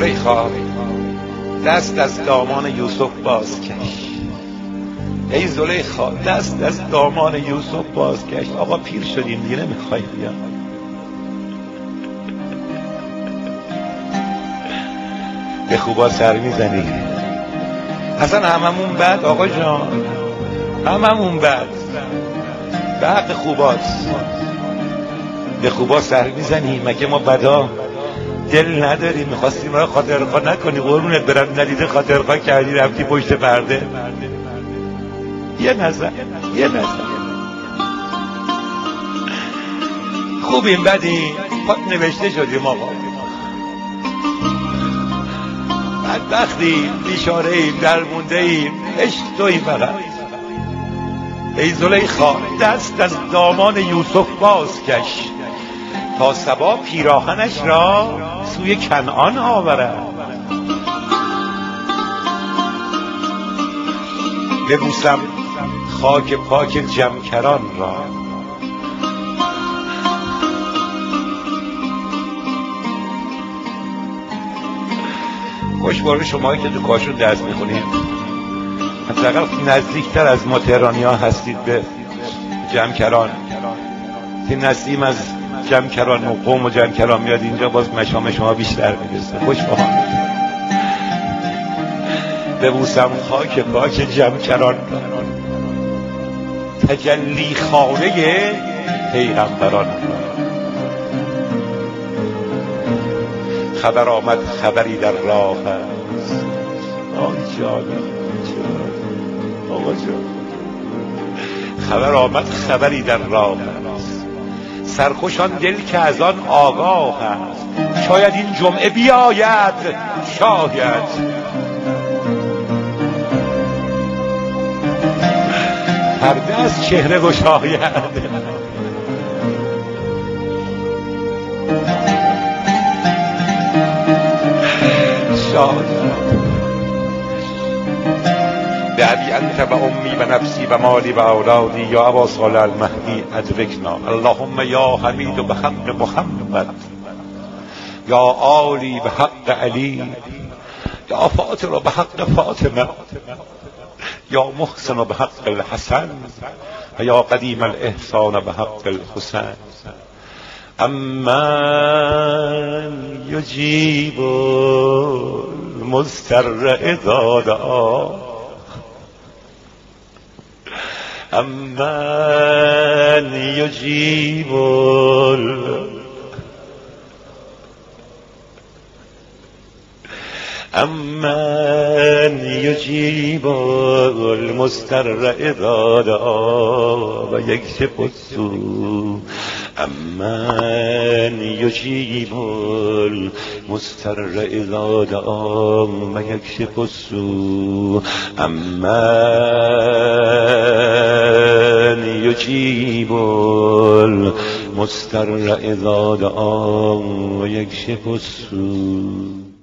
زلیخا دست از دامان یوسف باز کش ای زلیخا دست از دامان یوسف باز کش آقا پیر شدیم دیگه نمی‌خوای بیا به خوبا سر می‌زنی. اصلا هممون بد آقا جان. هممون بد. به حق خوباست. به خوبا سر می‌زنی مگه ما بدا؟ دل نداری می‌خواستی ما خاطرخوا نکنی قرونت برم. ندیده خاطرخوا کردی رفتی پشت پرده. یه نظر یه نظر. خوبیم بدیم. نوشته شدیم آقا. بدبختیم بیشاره ایم درمونده ایم عشق توی فقط. ای زلیخا دست از دامان یوسف باز کش تا سبا پیراهنش را سوی کنعان آورد. ببوسم خاک پاک جمکران را. خوشباره شما که تو کاشون دست می‌خونید حداقل نزدیکتر از ما تهرانی ها هستید به جمکران. که نسیم از جمکران و قوم و جمکران میاد اینجا باز مشام شما بیشتر می‌رسه خوش ببوسم خاک پاک جمکران. تجلی خانه پیغمبران. خبر آمد خبری در راه است. آی جانم آقا خبر آمد خبری در راه است. سرخوشان دل که از آن آگاه است. شاید این جمعه بیاید شاید. پرده از چهره گشاید شاد بأبي أنت وأمي ونفسي ومالي وأولادي يا أبا صالح المهدي أدركنا. اللهم يا حميد بحق محمد. يا آلي بحق علي. يا فاطر بحق فاطمة. يا محسن بحق الحسن. ويا قديم الإحسان بحق الحسين أمن يجيب المضطر إذا دعاه أمن يجيب أمن يجيب المستر إذا دعا ويكشف السوء. أمن يجيب المستر إذا دعا ويكشف السوء. أمن يجيب المستر إذا دعا ويكشف السوء